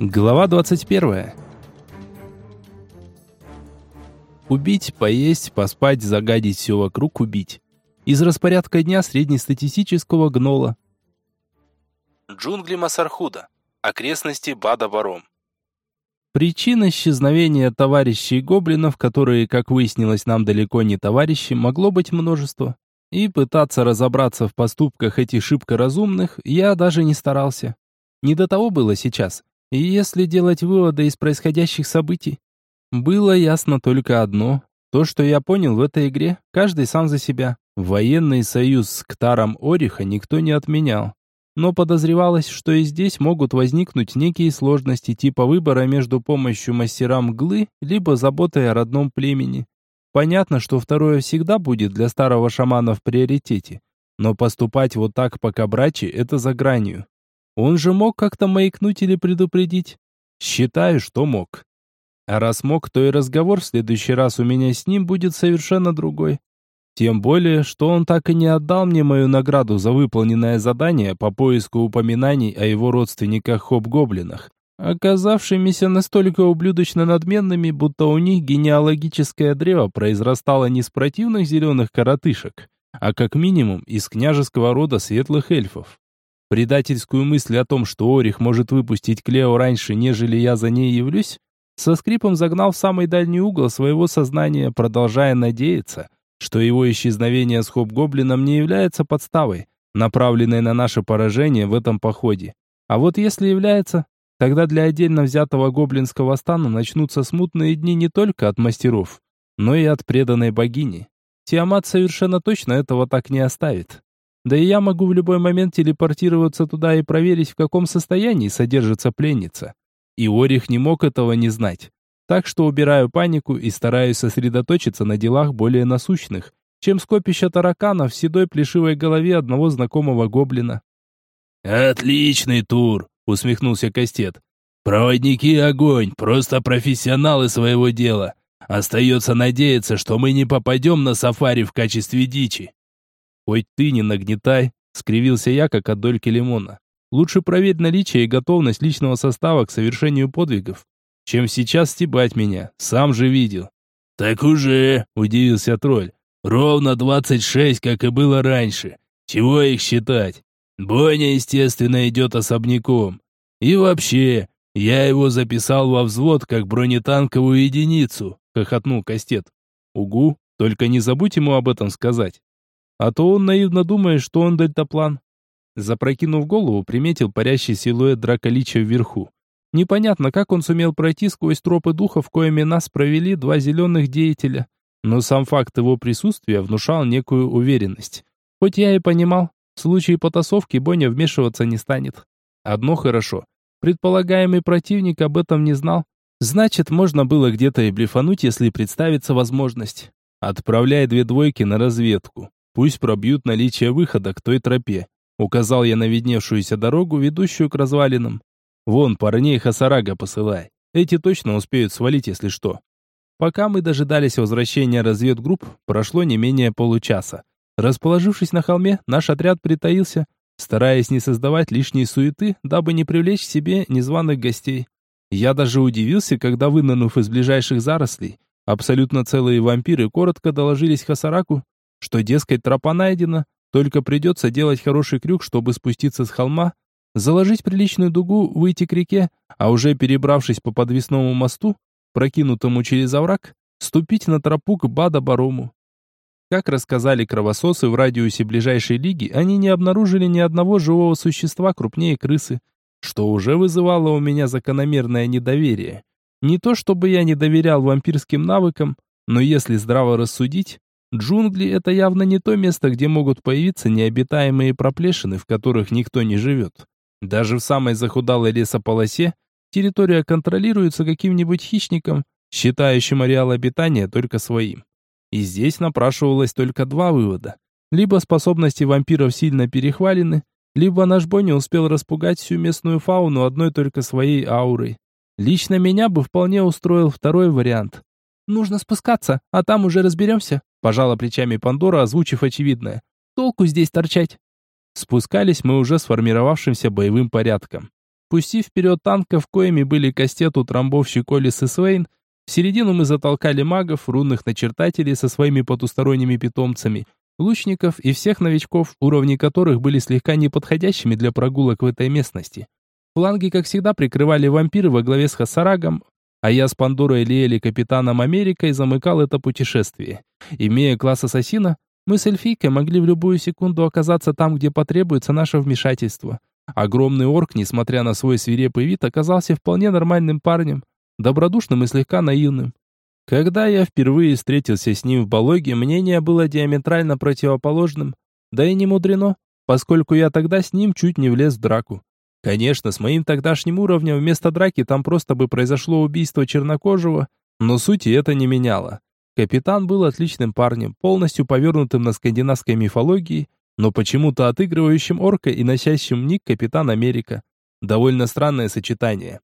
Глава 21. Убить, поесть, поспать, загадить все вокруг, убить. Из распорядка дня среднестатистического гнола. Джунгли Масархуда. Окрестности Бада-Баром. Причин исчезновения товарищей гоблинов, которые, как выяснилось, нам далеко не товарищи, могло быть множество. И пытаться разобраться в поступках этих шибко разумных я даже не старался. Не до того было сейчас. И если делать выводы из происходящих событий, было ясно только одно. То, что я понял в этой игре, каждый сам за себя. Военный союз с Ктаром Ориха никто не отменял. Но подозревалось, что и здесь могут возникнуть некие сложности типа выбора между помощью мастерам мглы, либо заботой о родном племени. Понятно, что второе всегда будет для старого шамана в приоритете. Но поступать вот так по кабраче – это за гранью. Он же мог как-то маякнуть или предупредить. Считаю, что мог. А раз мог, то и разговор в следующий раз у меня с ним будет совершенно другой. Тем более, что он так и не отдал мне мою награду за выполненное задание по поиску упоминаний о его родственниках-хоб-гоблинах, оказавшимися настолько ублюдочно надменными, будто у них генеалогическое древо произрастало не с противных зеленых коротышек, а как минимум из княжеского рода светлых эльфов. Предательскую мысль о том, что Орих может выпустить Клео раньше, нежели я за ней явлюсь, со скрипом загнал в самый дальний угол своего сознания, продолжая надеяться, что его исчезновение с Хоп-Гоблином не является подставой, направленной на наше поражение в этом походе. А вот если является, тогда для отдельно взятого гоблинского стана начнутся смутные дни не только от мастеров, но и от преданной богини. Тиамат совершенно точно этого так не оставит. Да и я могу в любой момент телепортироваться туда и проверить, в каком состоянии содержится пленница. И Орих не мог этого не знать. Так что убираю панику и стараюсь сосредоточиться на делах более насущных, чем скопище тараканов в седой плешивой голове одного знакомого гоблина. «Отличный тур!» — усмехнулся Кастет. «Проводники огонь, просто профессионалы своего дела. Остается надеяться, что мы не попадем на сафари в качестве дичи». «Хоть ты не нагнетай», — скривился я, как от дольки лимона. «Лучше проверь наличие и готовность личного состава к совершению подвигов, чем сейчас стебать меня, сам же видел». «Так уже», — удивился тролль. «Ровно двадцать шесть, как и было раньше. Чего их считать? Бойня, естественно, идет особняком. И вообще, я его записал во взвод как бронетанковую единицу», — хохотнул Кастет. «Угу, только не забудь ему об этом сказать». А то он наивно думает, что он дельтаплан. Запрокинув голову, приметил парящий силуэт Драколича вверху. Непонятно, как он сумел пройти сквозь тропы духов, коими нас провели два зеленых деятеля. Но сам факт его присутствия внушал некую уверенность. Хоть я и понимал, в случае потасовки Боня вмешиваться не станет. Одно хорошо. Предполагаемый противник об этом не знал. Значит, можно было где-то и блефануть, если представится возможность. Отправляй две двойки на разведку. Пусть пробьют наличие выхода к той тропе. Указал я на видневшуюся дорогу, ведущую к развалинам. Вон, парней Хасарага посылай. Эти точно успеют свалить, если что. Пока мы дожидались возвращения разведгрупп, прошло не менее получаса. Расположившись на холме, наш отряд притаился, стараясь не создавать лишней суеты, дабы не привлечь к себе незваных гостей. Я даже удивился, когда, вынырнув из ближайших зарослей, абсолютно целые вампиры коротко доложились Хасараку, что, дескать, тропа найдена, только придется делать хороший крюк, чтобы спуститься с холма, заложить приличную дугу, выйти к реке, а уже перебравшись по подвесному мосту, прокинутому через овраг, ступить на тропу к Бада-Барому. Как рассказали кровососы в радиусе ближайшей лиги, они не обнаружили ни одного живого существа крупнее крысы, что уже вызывало у меня закономерное недоверие. Не то чтобы я не доверял вампирским навыкам, но если здраво рассудить, Джунгли — это явно не то место, где могут появиться необитаемые проплешины, в которых никто не живет. Даже в самой захудалой лесополосе территория контролируется каким-нибудь хищником, считающим ареал обитания только своим. И здесь напрашивалось только два вывода. Либо способности вампиров сильно перехвалены, либо наш Бо не успел распугать всю местную фауну одной только своей аурой. Лично меня бы вполне устроил второй вариант. Нужно спускаться, а там уже разберемся. Пожала плечами Пандора, озвучив очевидное. Толку здесь торчать. Спускались мы уже сформировавшимся боевым порядком. Пустив вперед танков, коими были Кастет, утрамбовщик Колес и Свейн, в середину мы затолкали магов, рунных начертателей со своими потусторонними питомцами, лучников и всех новичков, уровни которых были слегка неподходящими для прогулок в этой местности. Фланги, как всегда, прикрывали вампиры во главе с Хасарагом, а я с Пандорой Лиэли Капитаном Америкой замыкал это путешествие. Имея класс ассасина, мы с эльфийкой могли в любую секунду оказаться там, где потребуется наше вмешательство. Огромный орк, несмотря на свой свирепый вид, оказался вполне нормальным парнем, добродушным и слегка наивным. Когда я впервые встретился с ним в Балоге, мнение было диаметрально противоположным, да и не мудрено, поскольку я тогда с ним чуть не влез в драку. Конечно, с моим тогдашним уровнем вместо драки там просто бы произошло убийство чернокожего, но сути это не меняло. Капитан был отличным парнем, полностью повернутым на скандинавской мифологии, но почему-то отыгрывающим орка и носящим ник Капитан Америка. Довольно странное сочетание.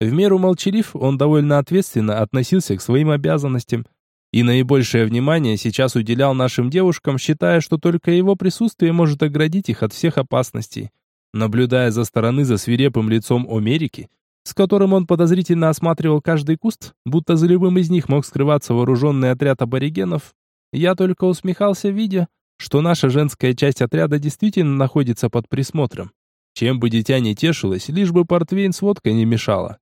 В меру молчалив, он довольно ответственно относился к своим обязанностям и наибольшее внимание сейчас уделял нашим девушкам, считая, что только его присутствие может оградить их от всех опасностей. Наблюдая за стороны за свирепым лицом Америки, с которым он подозрительно осматривал каждый куст, будто за любым из них мог скрываться вооруженный отряд аборигенов, я только усмехался, видя, что наша женская часть отряда действительно находится под присмотром. Чем бы дитя не тешилось, лишь бы портвейн с водкой не мешала.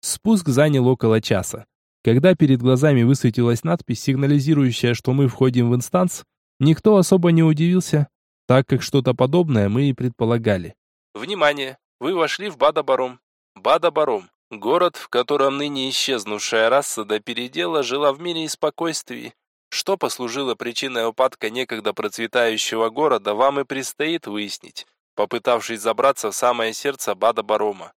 Спуск занял около часа. Когда перед глазами высветилась надпись, сигнализирующая, что мы входим в инстанс, никто особо не удивился, так как что-то подобное мы и предполагали. Внимание! Вы вошли в Бадабаром. Бадабаром. Город, в котором ныне исчезнувшая раса до передела жила в мире и спокойствии. Что послужило причиной упадка некогда процветающего города, вам и предстоит выяснить, попытавшись забраться в самое сердце Бадабарома.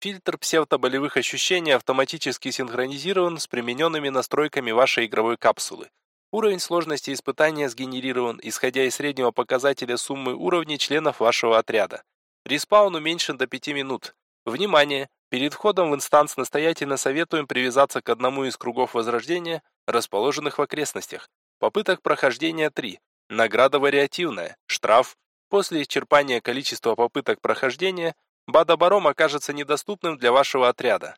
Фильтр псевдоболевых ощущений автоматически синхронизирован с примененными настройками вашей игровой капсулы. Уровень сложности испытания сгенерирован, исходя из среднего показателя суммы уровней членов вашего отряда. Респаун уменьшен до 5 минут. Внимание! Перед входом в инстанс настоятельно советуем привязаться к одному из кругов возрождения, расположенных в окрестностях. Попыток прохождения 3. Награда вариативная. Штраф. После исчерпания количества попыток прохождения, Бадабаром окажется недоступным для вашего отряда.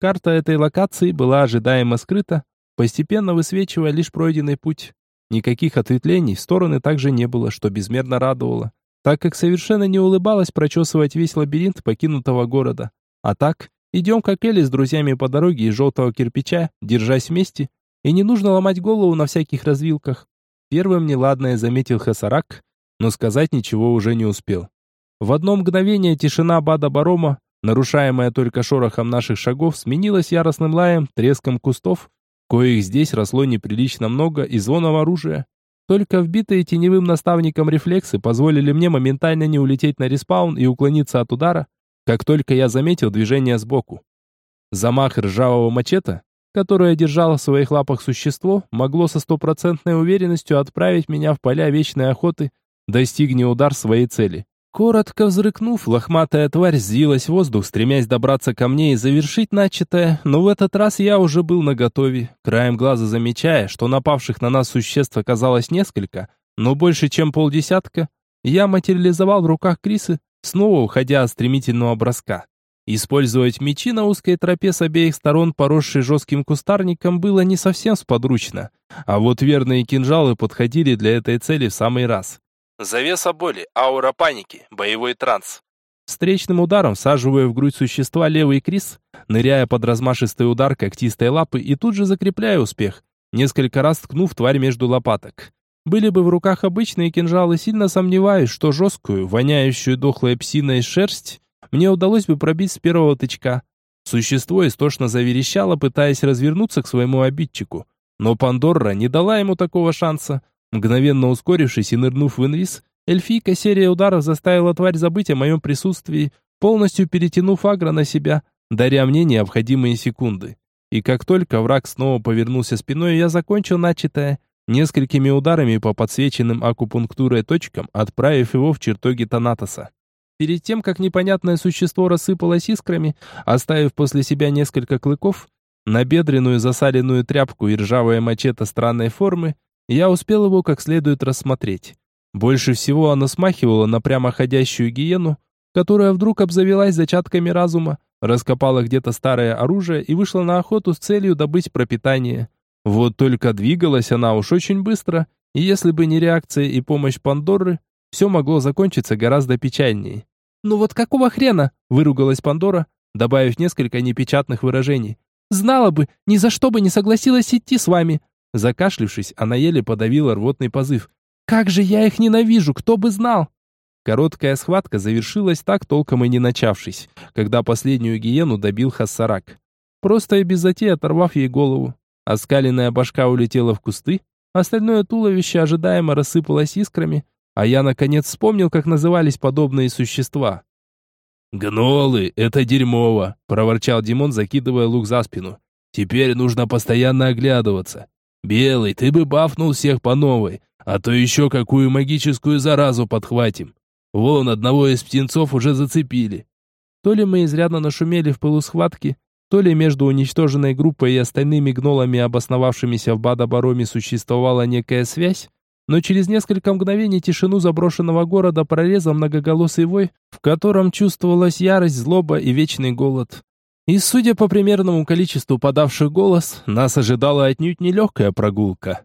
Карта этой локации была ожидаемо скрыта, постепенно высвечивая лишь пройденный путь. Никаких ответвлений в стороны также не было, что безмерно радовало так как совершенно не улыбалась прочесывать весь лабиринт покинутого города. А так, идем как Элли с друзьями по дороге из желтого кирпича, держась вместе, и не нужно ломать голову на всяких развилках. Первым неладное заметил Хасарак, но сказать ничего уже не успел. В одно мгновение тишина Бада Барома, нарушаемая только шорохом наших шагов, сменилась яростным лаем, треском кустов, коих здесь росло неприлично много, и звоном оружия. Только вбитые теневым наставником рефлексы позволили мне моментально не улететь на респаун и уклониться от удара, как только я заметил движение сбоку. Замах ржавого мачете, которое держало в своих лапах существо, могло со стопроцентной уверенностью отправить меня в поля вечной охоты, достигни удар своей цели. Коротко взрыкнув, лохматая тварь взвилась в воздух, стремясь добраться ко мне и завершить начатое, но в этот раз я уже был наготове, краем глаза замечая, что напавших на нас существ оказалось несколько, но больше чем полдесятка, я материализовал в руках Крисы, снова уходя от стремительного броска. Использовать мечи на узкой тропе с обеих сторон, поросшей жестким кустарником, было не совсем сподручно, а вот верные кинжалы подходили для этой цели в самый раз. Завеса боли, аура паники, боевой транс. Встречным ударом всаживаю в грудь существа левый крис, ныряя под размашистый удар когтистой лапы и тут же закрепляю успех, несколько раз ткнув тварь между лопаток. Были бы в руках обычные кинжалы, сильно сомневаюсь, что жесткую, воняющую дохлой псиной шерсть мне удалось бы пробить с первого тычка. Существо истошно заверещало, пытаясь развернуться к своему обидчику. Но Пандорра не дала ему такого шанса. Мгновенно ускорившись и нырнув в инвиз, эльфийка серия ударов заставила тварь забыть о моем присутствии, полностью перетянув агро на себя, даря мне необходимые секунды. И как только враг снова повернулся спиной, я закончил начатое, несколькими ударами по подсвеченным акупунктурой точкам, отправив его в чертоги Танатоса. Перед тем, как непонятное существо рассыпалось искрами, оставив после себя несколько клыков, набедренную засаленную тряпку и ржавое мачете странной формы, я успел его как следует рассмотреть. Больше всего оно смахивало на прямоходящую гиену, которая вдруг обзавелась зачатками разума, раскопала где-то старое оружие и вышла на охоту с целью добыть пропитание. Вот только двигалась она уж очень быстро, и если бы не реакция и помощь Пандоры, все могло закончиться гораздо печальнее. «Ну вот какого хрена?» – выругалась Пандора, добавив несколько непечатных выражений. «Знала бы, ни за что бы не согласилась идти с вами!» Закашлившись, она еле подавила рвотный позыв. «Как же я их ненавижу, кто бы знал!» Короткая схватка завершилась так, толком и не начавшись, когда последнюю гиену добил Хассарак. Просто и без затей оторвав ей голову. Оскаленная башка улетела в кусты, остальное туловище ожидаемо рассыпалось искрами, а я наконец вспомнил, как назывались подобные существа. «Гнолы, это дерьмово!» – проворчал Димон, закидывая лук за спину. «Теперь нужно постоянно оглядываться. Белый, ты бы бафнул всех по новой, а то еще какую магическую заразу подхватим. Вон одного из птенцов уже зацепили». То ли мы изрядно нашумели в пылу схватки, то ли между уничтоженной группой и остальными гнолами, обосновавшимися в Бадабароме, существовала некая связь, но через несколько мгновений тишину заброшенного города прорезал многоголосый вой, в котором чувствовалась ярость, злоба и вечный голод. И, судя по примерному количеству подавших голос, нас ожидала отнюдь нелегкая прогулка.